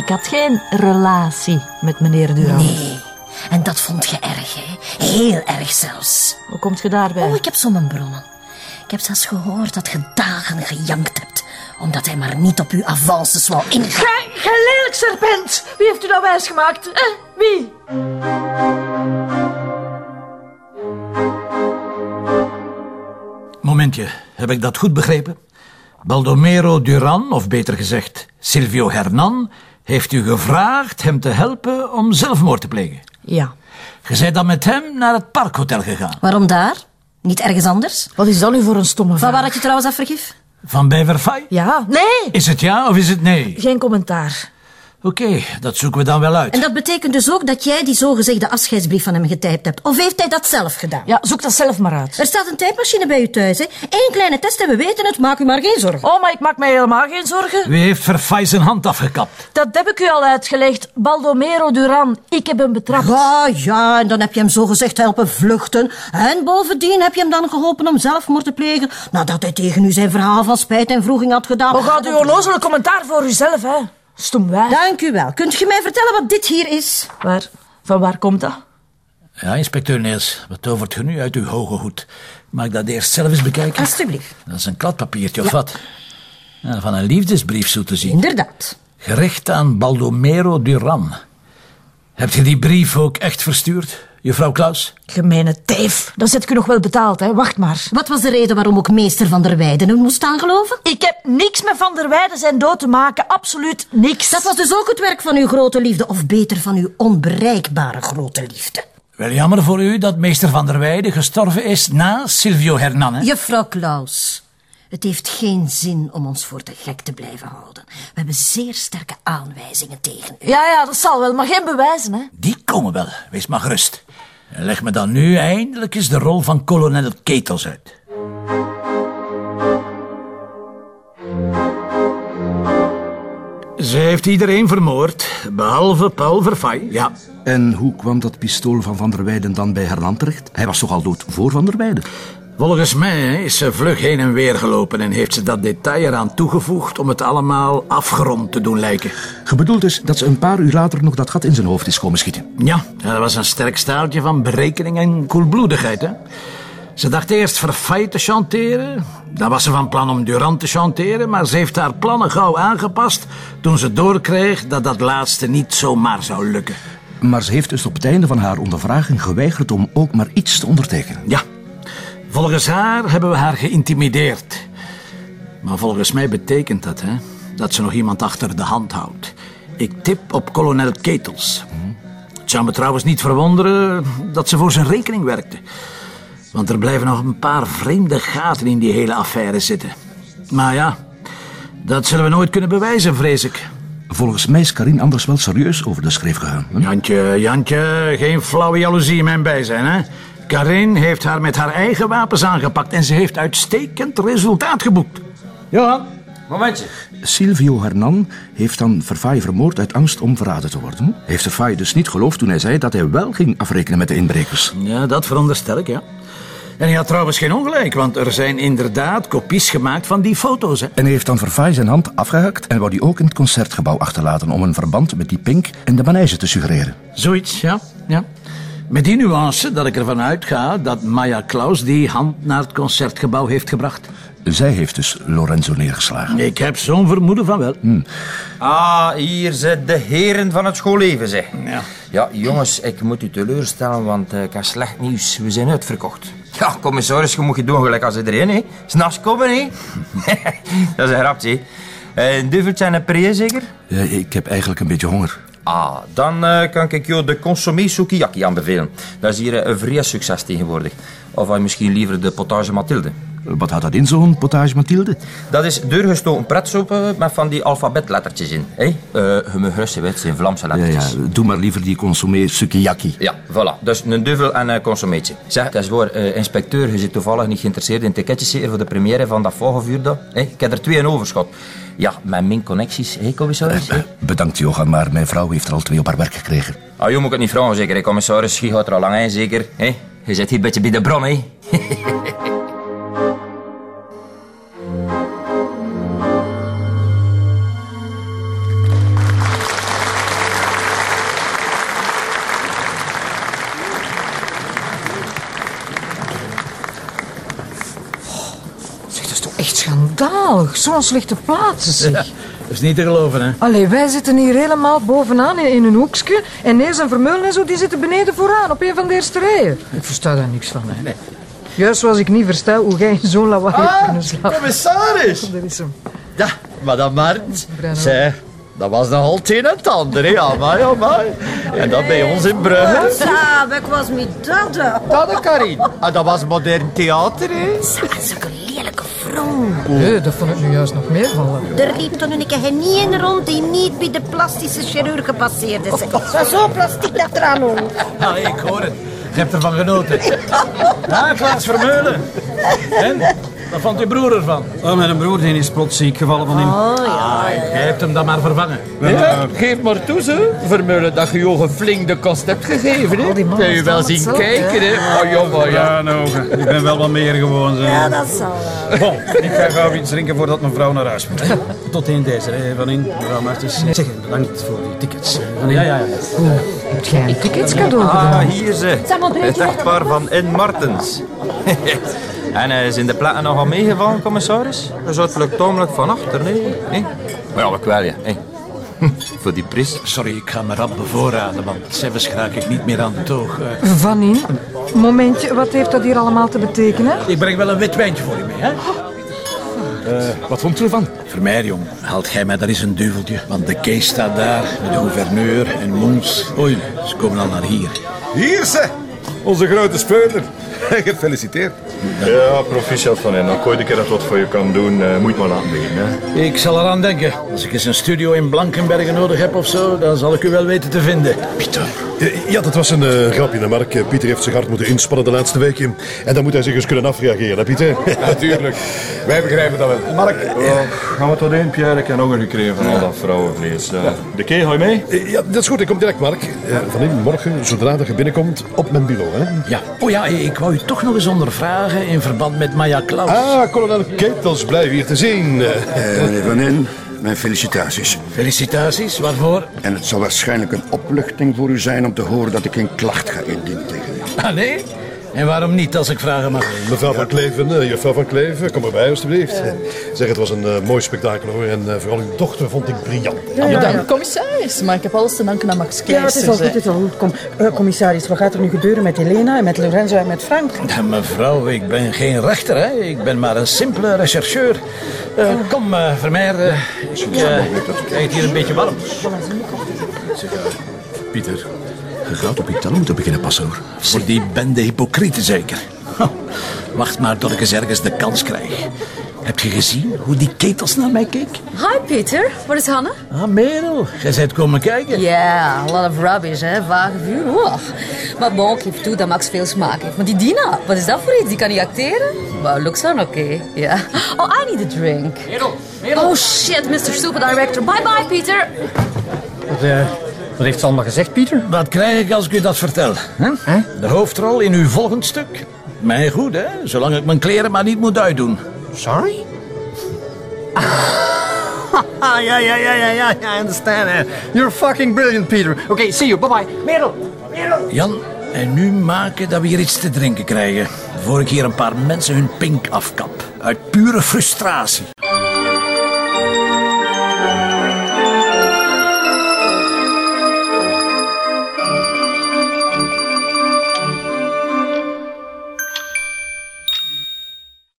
Ik had geen relatie met meneer Durand. Nee. En dat vond je erg, hè? Heel erg zelfs. Hoe komt je daarbij? Oh, ik heb zo mijn bronnen. Ik heb zelfs gehoord dat je dagen gejankt hebt. Omdat hij maar niet op uw avances wou ingaan. Gij, gij lelijk serpent! Wie heeft u dat wijsgemaakt? Eh, wie? Momentje, heb ik dat goed begrepen? Baldomero Duran, of beter gezegd Silvio Hernan, heeft u gevraagd hem te helpen om zelfmoord te plegen. Ja. Je bent dan met hem naar het parkhotel gegaan. Waarom daar? Niet ergens anders? Wat is dat nu voor een stomme Van vraag? waar had je trouwens dat vergif? Van bij Verfay? Ja, nee! Is het ja of is het nee? Geen commentaar. Oké, dat zoeken we dan wel uit. En dat betekent dus ook dat jij die zogezegde afscheidsbrief van hem getypt hebt. Of heeft hij dat zelf gedaan? Ja, zoek dat zelf maar uit. Er staat een tijdmachine bij u thuis, hè? Eén kleine test en we weten het, maak u maar geen zorgen. Oh, maar ik maak mij helemaal geen zorgen. Wie heeft Verfay zijn hand afgekapt? Dat heb ik u al uitgelegd. Baldomero Duran. Ik heb hem betrapt. Ja, ja, en dan heb je hem zogezegd helpen vluchten. En bovendien heb je hem dan geholpen om zelfmoord te plegen... nadat hij tegen u zijn verhaal van spijt en vroeging had gedaan. Hoe gaat uw onnozele commentaar voor uzelf, hè? Stom wijf. Dank u wel. Kunt u mij vertellen wat dit hier is? Waar, van waar komt dat? Ja, inspecteur Neels, wat tovert je nu uit uw hoge hoed? Mag ik dat eerst zelf eens bekijken? Alsjeblieft. Dat is een kladpapiertje, of wat? Ja, van een liefdesbrief zo te zien. Inderdaad. Gericht aan Baldomero Duran. Heb je die brief ook echt verstuurd, juffrouw Klaus? Gemeene teef. Dat zet ik u nog wel betaald, hè? Wacht maar. Wat was de reden waarom ook meester Van der Weijden hem moest aangeloven? Ik heb niks met Van der Weijden zijn dood te maken. Absoluut niks. Dat was dus ook het werk van uw grote liefde, of beter van uw onbereikbare grote liefde. Wel jammer voor u dat meester Van der Weijden gestorven is na Silvio Hernan. hè? Juffrouw Klaus, het heeft geen zin om ons voor de gek te blijven houden. We hebben zeer sterke aanwijzingen tegen u. Ja, ja, dat zal wel, maar geen bewijzen, hè? Die komen wel, wees maar gerust. En leg me dan nu eindelijk eens de rol van kolonel Ketels uit. Ze heeft iedereen vermoord, behalve Paul Verfay. Ja, En hoe kwam dat pistool van Van der Weijden dan bij Hernan terecht? Hij was toch al dood voor Van der Weijden? Volgens mij is ze vlug heen en weer gelopen en heeft ze dat detail eraan toegevoegd om het allemaal afgerond te doen lijken. Je bedoelt dus dat ze een paar uur later nog dat gat in zijn hoofd is komen schieten. Ja, dat was een sterk staaltje van berekening en koelbloedigheid, hè. Ze dacht eerst Verfay te chanteren. Dan was ze van plan om Durand te chanteren, maar ze heeft haar plannen gauw aangepast toen ze doorkreeg dat dat laatste niet zomaar zou lukken. Maar ze heeft dus op het einde van haar ondervraging geweigerd om ook maar iets te ondertekenen. Ja, volgens haar hebben we haar geïntimideerd. Maar volgens mij betekent dat, hè, dat ze nog iemand achter de hand houdt. Ik tip op kolonel Ketels. Het zou me trouwens niet verwonderen dat ze voor zijn rekening werkte. Want er blijven nog een paar vreemde gaten in die hele affaire zitten. Maar ja, dat zullen we nooit kunnen bewijzen, vrees ik. Volgens mij is Karin anders wel serieus over de schreef gegaan. hè? Jantje, Jantje, geen flauwe jaloezie in mijn bijzijn, hè? Karin heeft haar met haar eigen wapens aangepakt en ze heeft uitstekend resultaat geboekt. Johan, momentje. Silvio Hernan heeft dan Verfay vermoord uit angst om verraden te worden. Heeft Verfay dus niet geloofd toen hij zei dat hij wel ging afrekenen met de inbrekers. Ja, dat veronderstel ik, ja. En hij had trouwens geen ongelijk, want er zijn inderdaad kopies gemaakt van die foto's, hè. En hij heeft dan Verfay zijn hand afgehakt en wou die ook in het concertgebouw achterlaten om een verband met die pink en de manege te suggereren. Zoiets, ja. ja. Met die nuance dat ik ervan uitga dat Maya Klaus die hand naar het concertgebouw heeft gebracht. Zij heeft dus Lorenzo neergeslagen. Ik heb zo'n vermoeden van wel. Ah, hier zijn de heren van het schoolleven, zeg. Ja. Ja, jongens, ik moet u teleurstellen, want eh, ik heb slecht nieuws. We zijn uitverkocht. Ja, commissaris, je moet je doen gelijk als iedereen, hè. S'nachts komen, hè. Dat is een grapje, hè. Een duveltje en een pré, zeker? Ja, ik heb eigenlijk een beetje honger. Ah, dan eh, kan ik jou de consommé sukiyaki aanbevelen. Dat is hier eh, een vrij succes tegenwoordig. Of misschien liever de potage Mathilde. Wat houdt dat in, zo'n potage Mathilde? Dat is deurgestoken pretsoep eh, met van die alfabetlettertjes in. hè. Eh, je mag gerust zijn, Vlaamse Ja, ja, lettertjes. doe maar liever die consommé sukiyaki. Ja, voilà. Dus een duvel en een consommeetje. Zeg, dat is waar. eh, inspecteur, je zit toevallig niet geïnteresseerd in ticketjes zeker voor de première van dat daar, hè? Ik heb er twee in overschot. Ja, met mijn connecties, hè, commissaris? hè? Bedankt, Johan, maar mijn vrouw heeft er al twee op haar werk gekregen. Ah, je moet ik het niet vragen, zeker, hè, commissaris. Je gaat er al lang in, zeker. hè? Je zit hier een beetje bij de bron, hè? Zo'n slechte plaatsen, zeg. Dat is niet te geloven, hè? Allee, wij zitten hier helemaal bovenaan in, in een hoekje. En Neers en Vermeulen en zo, die zitten beneden vooraan op een van de eerste rijen. Ik versta daar niks van, hè. Juist zoals ik niet versta hoe jij in zo'n lawaai hebt kunnen slapen. Commissaris! Dat is hem. Ja, madame Martens. Bruno. Zij, dat was nogal het een en het ander, hè? Ja, maar, ja, maar. En dat bij ons in Brugge. Sa, ik was met dat. Dat, Karin. En dat was modern theater, hè? Nee, dat vond ik nu juist nog meevallen. Er liep toen een rond die niet bij de plastische chirurg gepasseerd is. Het was zo plastiek dat eraan hong. Ja, ik hoor het. Je hebt ervan genoten. Ja, Klaas Vermeulen. En? Wat vond uw broer ervan? Oh, mijn broer die is plots ziek gevallen van hem. Ah, jij hebt hem dan maar vervangen. Ja, geef maar toe, zo. Vermullen dat je Jochen flink de kost hebt gegeven, hè? Mannen Kun je wel zien kijken, hè? Oh, jongen, ja. Ja, nou, ik ben wel wat meer gewoon. Zo. Ja, dat zal wel. Bon, ik ga gauw iets drinken voordat mijn vrouw naar huis moet. hè. Tot in deze, hè, Van in, mevrouw Martens. Zeg, bedankt voor die tickets. Van in. Ja, ja, ja. Heb jij een tickets cadeau gedaan? Ah, hier ze. Het echtpaar van N. Martens. en eh, zijn de platen nogal meegevallen, commissaris? Je zou het vluchtomelijk van achter, nee? nee? Maar ja, ik wel, ja. Hey. Voor die prijs. Sorry, ik ga me rap bevoorraden, want zelfs raak ik niet meer aan het oog. Eh, Van in. Momentje, wat heeft dat hier allemaal te betekenen? ik breng wel een wit wijntje voor u mee, hè? Wat vond u ervan? Vermeer, jong, haalt jij mij daar eens een duveltje? Want de Kees staat daar, met de gouverneur en Moens. Oei, ze komen al naar hier. Hier ze, onze grote speler. Gefeliciteerd. Ja, proficiat van hen. Als ik ooit een keer dat wat voor je kan doen, eh, moet je maar laten beginnen. Hè. Ik zal eraan denken. Als ik eens een studio in Blankenbergen nodig heb of zo, dan zal ik u wel weten te vinden. Pieter. Ja, dat was een eh, grapje, hè, Mark. Eh, Pieter heeft zich hard moeten inspannen de laatste weken. En dan moet hij zich eens kunnen afreageren, hè, Pieter? Natuurlijk. Wij begrijpen dat wel. Mark. gaan we tot één, Pierre? Ik heb nog een gekregen van al dat vrouwenvlees. Eh, De kee, ga je mee? Eh, Ja, dat is goed. Ik kom direct, Mark. Eh, Van in morgen, zodra dat je binnenkomt, op mijn bureau, hè? Ja. Oh ja, ik wou u toch nog eens ondervragen in verband met Maya Klaus. Ah, kolonel Ketels, blij weer te zien. Meneer Van In, mijn felicitaties. Felicitaties, waarvoor? En het zal waarschijnlijk een opluchting voor u zijn om te horen dat ik een klacht ga indienen tegen u. Ah, nee? En waarom niet, als ik vragen mag? Mevrouw van Kleven, eh, juffrouw van Kleven, kom erbij alstublieft. Zeg, het was een eh, mooi spektakel hoor. En eh, vooral uw dochter vond ik briljant. Bedankt, commissaris. Maar ik heb alles te danken aan Max Ja, het is al goed, het is al goed. Kom, Eh, commissaris, wat gaat er nu gebeuren met Helena en met Lorenzo en met Frank? Ja, mevrouw, ik ben geen rechter, hè. Ik ben maar een simpele rechercheur. Eh, kom, Vermeer, ik krijg het hier een beetje warm. Pieter, je gaat op je tellen moeten beginnen passen, hoor. Voor die bende hypocrieten zeker. Wacht maar tot ik eens ergens de kans krijg. Heb je gezien hoe die ketels naar mij keek? Hi, Peter. Waar is Hanne? Ah, Merel, jij bent komen kijken. Ja, a lot of rubbish, hè. Vage vuur. Maar bon, ik geef toe dat Max veel smaak heeft. Maar die Dina, wat is dat voor iets? Die kan niet acteren? Well, looks on oké. Ja. Oh, I need a drink. Merel, Oh shit, Mr. Super Director. Bye bye, Peter. Wat, eh, wat heeft ze allemaal gezegd, Pieter? Wat krijg ik als ik u dat vertel? De hoofdrol in uw volgend stuk? Mij goed, hè? Zolang ik mijn kleren maar niet moet uitdoen. Sorry? Ah, ja, ja, ja, ja, ja, I understand. You're fucking brilliant, Peter. Okay, see you. Bye-bye. Merel. Jan, en nu maken dat we hier iets te drinken krijgen. Voor ik hier een paar mensen hun pink afkap. Uit pure frustratie.